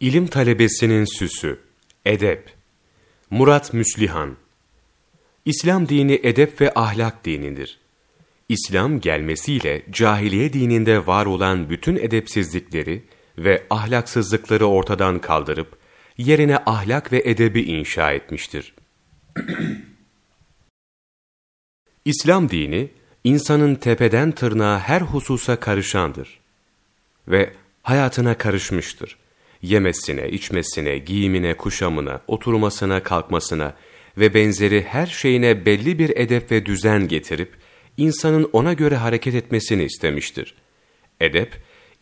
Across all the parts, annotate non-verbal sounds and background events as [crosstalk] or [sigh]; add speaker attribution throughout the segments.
Speaker 1: İlim talebesinin süsü, edep. Murat Müslihan İslam dini edep ve ahlak dinidir. İslam gelmesiyle cahiliye dininde var olan bütün edepsizlikleri ve ahlaksızlıkları ortadan kaldırıp, yerine ahlak ve edebi inşa etmiştir. [clears throat] İslam dini, insanın tepeden tırnağa her hususa karışandır ve hayatına karışmıştır yemesine, içmesine, giyimine, kuşamına, oturmasına, kalkmasına ve benzeri her şeyine belli bir edep ve düzen getirip, insanın ona göre hareket etmesini istemiştir. Edep,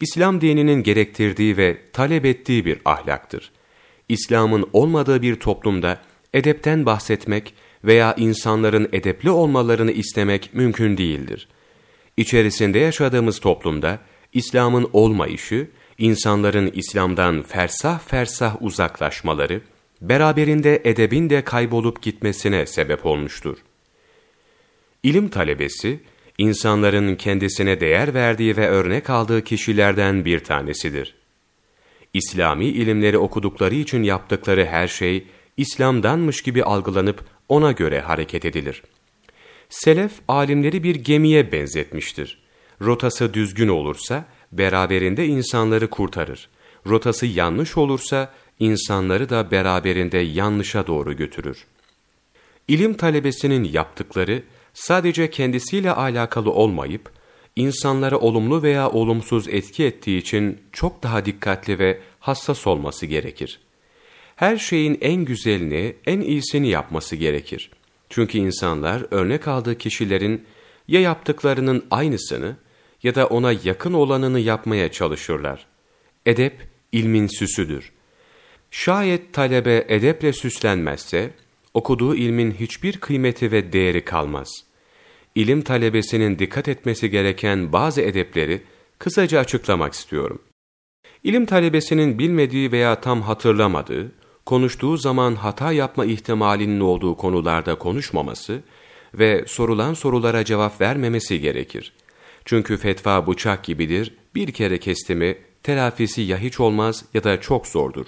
Speaker 1: İslam dininin gerektirdiği ve talep ettiği bir ahlaktır. İslam'ın olmadığı bir toplumda edepten bahsetmek veya insanların edepli olmalarını istemek mümkün değildir. İçerisinde yaşadığımız toplumda İslam'ın olmayışı, insanların İslam'dan fersah fersah uzaklaşmaları, beraberinde edebin de kaybolup gitmesine sebep olmuştur. İlim talebesi, insanların kendisine değer verdiği ve örnek aldığı kişilerden bir tanesidir. İslami ilimleri okudukları için yaptıkları her şey, İslam'danmış gibi algılanıp ona göre hareket edilir. Selef, alimleri bir gemiye benzetmiştir. Rotası düzgün olursa, beraberinde insanları kurtarır. Rotası yanlış olursa insanları da beraberinde yanlışa doğru götürür. İlim talebesinin yaptıkları sadece kendisiyle alakalı olmayıp, insanlara olumlu veya olumsuz etki ettiği için çok daha dikkatli ve hassas olması gerekir. Her şeyin en güzelini, en iyisini yapması gerekir. Çünkü insanlar örnek aldığı kişilerin ya yaptıklarının aynısını ya da ona yakın olanını yapmaya çalışırlar. Edep, ilmin süsüdür. Şayet talebe edeple süslenmezse, okuduğu ilmin hiçbir kıymeti ve değeri kalmaz. İlim talebesinin dikkat etmesi gereken bazı edepleri kısaca açıklamak istiyorum. İlim talebesinin bilmediği veya tam hatırlamadığı, konuştuğu zaman hata yapma ihtimalinin olduğu konularda konuşmaması ve sorulan sorulara cevap vermemesi gerekir. Çünkü fetva bıçak gibidir, bir kere kesti telafisi ya hiç olmaz ya da çok zordur.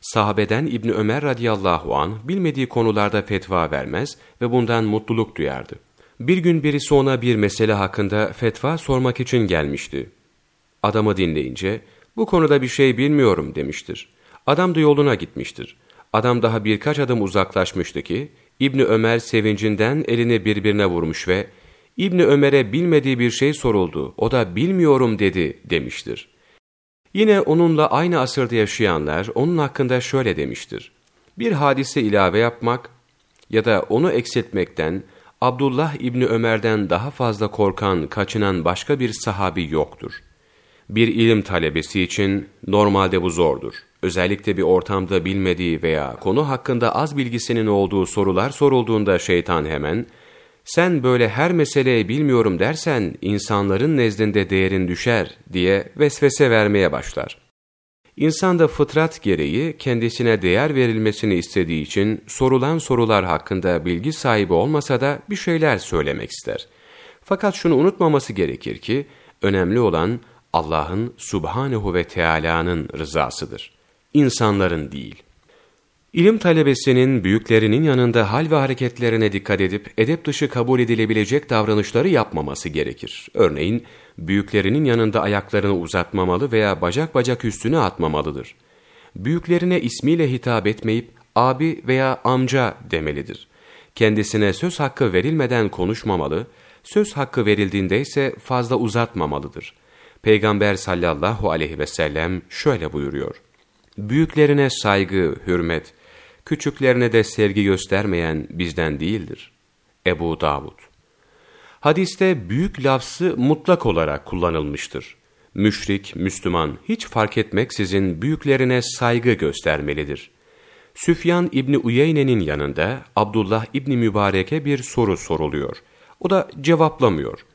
Speaker 1: Sahabeden İbni Ömer radıyallahu an bilmediği konularda fetva vermez ve bundan mutluluk duyardı. Bir gün birisi ona bir mesele hakkında fetva sormak için gelmişti. Adamı dinleyince, bu konuda bir şey bilmiyorum demiştir. Adam da yoluna gitmiştir. Adam daha birkaç adım uzaklaşmıştı ki, İbni Ömer sevincinden elini birbirine vurmuş ve İbni Ömer'e bilmediği bir şey soruldu, o da bilmiyorum dedi demiştir. Yine onunla aynı asırda yaşayanlar onun hakkında şöyle demiştir. Bir hadise ilave yapmak ya da onu eksiltmekten Abdullah İbni Ömer'den daha fazla korkan, kaçınan başka bir sahabi yoktur. Bir ilim talebesi için normalde bu zordur. Özellikle bir ortamda bilmediği veya konu hakkında az bilgisinin olduğu sorular sorulduğunda şeytan hemen, sen böyle her meseleye bilmiyorum dersen insanların nezdinde değerin düşer diye vesvese vermeye başlar. İnsan da fıtrat gereği kendisine değer verilmesini istediği için sorulan sorular hakkında bilgi sahibi olmasa da bir şeyler söylemek ister. Fakat şunu unutmaması gerekir ki önemli olan Allah'ın subhanehu ve Teala'nın rızasıdır. İnsanların değil. İlim talebesinin büyüklerinin yanında hal ve hareketlerine dikkat edip edep dışı kabul edilebilecek davranışları yapmaması gerekir. Örneğin büyüklerinin yanında ayaklarını uzatmamalı veya bacak bacak üstüne atmamalıdır. Büyüklerine ismiyle hitap etmeyip abi veya amca demelidir. Kendisine söz hakkı verilmeden konuşmamalı, söz hakkı verildiğinde ise fazla uzatmamalıdır. Peygamber sallallahu aleyhi ve sellem şöyle buyuruyor. Büyüklerine saygı, hürmet, küçüklerine de sevgi göstermeyen bizden değildir. Ebu Davud Hadiste büyük lafzı mutlak olarak kullanılmıştır. Müşrik, Müslüman hiç fark etmeksizin büyüklerine saygı göstermelidir. Süfyan İbni Uyeyne'nin yanında Abdullah İbni Mübarek'e bir soru soruluyor. O da cevaplamıyor.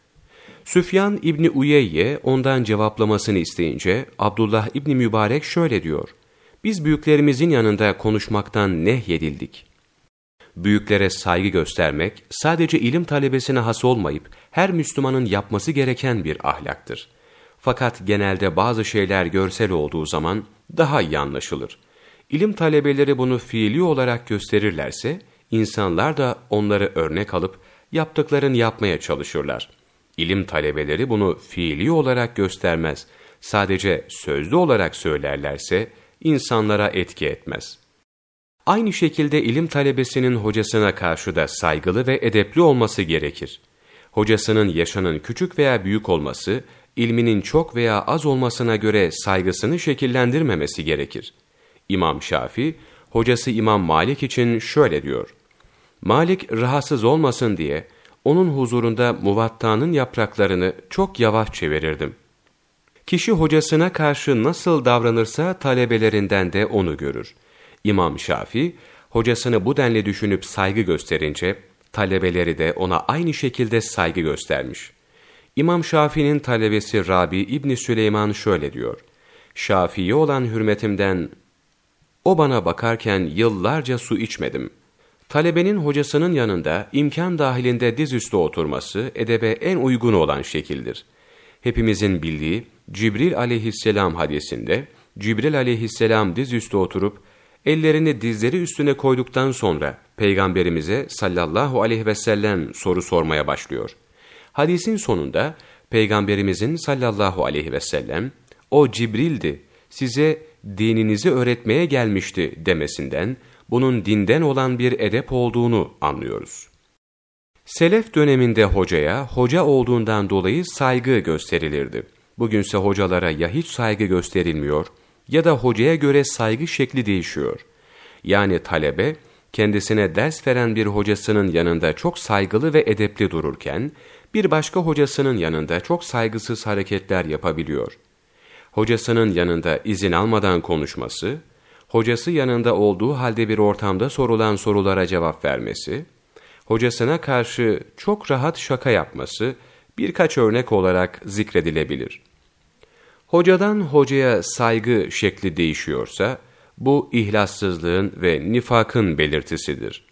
Speaker 1: Süfyan İbni Uyeyye ondan cevaplamasını isteyince Abdullah İbni Mübarek şöyle diyor. Biz büyüklerimizin yanında konuşmaktan nehyedildik. Büyüklere saygı göstermek sadece ilim talebesine has olmayıp her Müslümanın yapması gereken bir ahlaktır. Fakat genelde bazı şeyler görsel olduğu zaman daha iyi anlaşılır. İlim talebeleri bunu fiili olarak gösterirlerse, insanlar da onları örnek alıp yaptıklarını yapmaya çalışırlar. İlim talebeleri bunu fiili olarak göstermez, sadece sözlü olarak söylerlerse insanlara etki etmez. Aynı şekilde ilim talebesinin hocasına karşı da saygılı ve edepli olması gerekir. Hocasının yaşının küçük veya büyük olması, ilminin çok veya az olmasına göre saygısını şekillendirmemesi gerekir. İmam Şafi, hocası İmam Malik için şöyle diyor. Malik rahatsız olmasın diye onun huzurunda muvattanın yapraklarını çok yavaş çevirirdim. Kişi hocasına karşı nasıl davranırsa talebelerinden de onu görür. İmam Şafi, hocasını bu denli düşünüp saygı gösterince, talebeleri de ona aynı şekilde saygı göstermiş. İmam Şafii'nin talebesi Rabi İbni Süleyman şöyle diyor. Şafii'ye olan hürmetimden, o bana bakarken yıllarca su içmedim. Talebenin hocasının yanında imkan dahilinde dizüstü oturması edebe en uygun olan şekildir. Hepimizin bildiği Cibril aleyhisselam hadisinde, Cibril aleyhisselam dizüstü oturup, ellerini dizleri üstüne koyduktan sonra Peygamberimize sallallahu aleyhi ve sellem soru sormaya başlıyor. Hadisin sonunda Peygamberimizin sallallahu aleyhi ve sellem o Cibril'di size dininizi öğretmeye gelmişti demesinden bunun dinden olan bir edep olduğunu anlıyoruz. Selef döneminde hocaya hoca olduğundan dolayı saygı gösterilirdi. Bugünse hocalara ya hiç saygı gösterilmiyor ya da hocaya göre saygı şekli değişiyor. Yani talebe kendisine ders veren bir hocasının yanında çok saygılı ve edepli dururken, bir başka hocasının yanında çok saygısız hareketler yapabiliyor. Hocasının yanında izin almadan konuşması, hocası yanında olduğu halde bir ortamda sorulan sorulara cevap vermesi, hocasına karşı çok rahat şaka yapması birkaç örnek olarak zikredilebilir. Hocadan hocaya saygı şekli değişiyorsa, bu ihlassızlığın ve nifakın belirtisidir.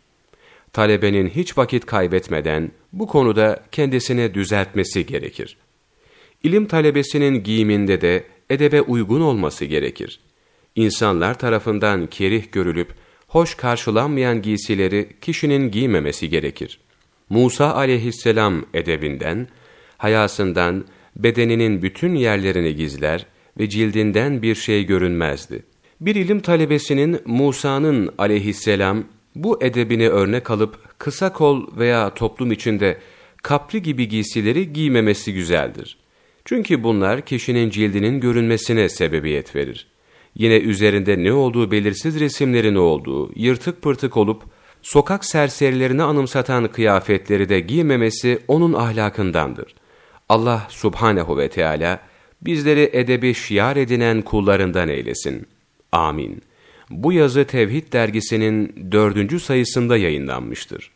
Speaker 1: Talebenin hiç vakit kaybetmeden bu konuda kendisine düzeltmesi gerekir. İlim talebesinin giyiminde de edebe uygun olması gerekir. İnsanlar tarafından kerih görülüp hoş karşılanmayan giysileri kişinin giymemesi gerekir. Musa aleyhisselam edebinden, hayasından bedeninin bütün yerlerini gizler ve cildinden bir şey görünmezdi. Bir ilim talebesinin Musa'nın aleyhisselam bu edebini örnek alıp kısa kol veya toplum içinde kapri gibi giysileri giymemesi güzeldir. Çünkü bunlar kişinin cildinin görünmesine sebebiyet verir. Yine üzerinde ne olduğu belirsiz resimlerin olduğu, yırtık pırtık olup sokak serserilerini anımsatan kıyafetleri de giymemesi onun ahlakındandır. Allah subhanehu ve Teala bizleri edebi şiar edinen kullarından eylesin. Amin. Bu yazı Tevhid dergisinin dördüncü sayısında yayınlanmıştır.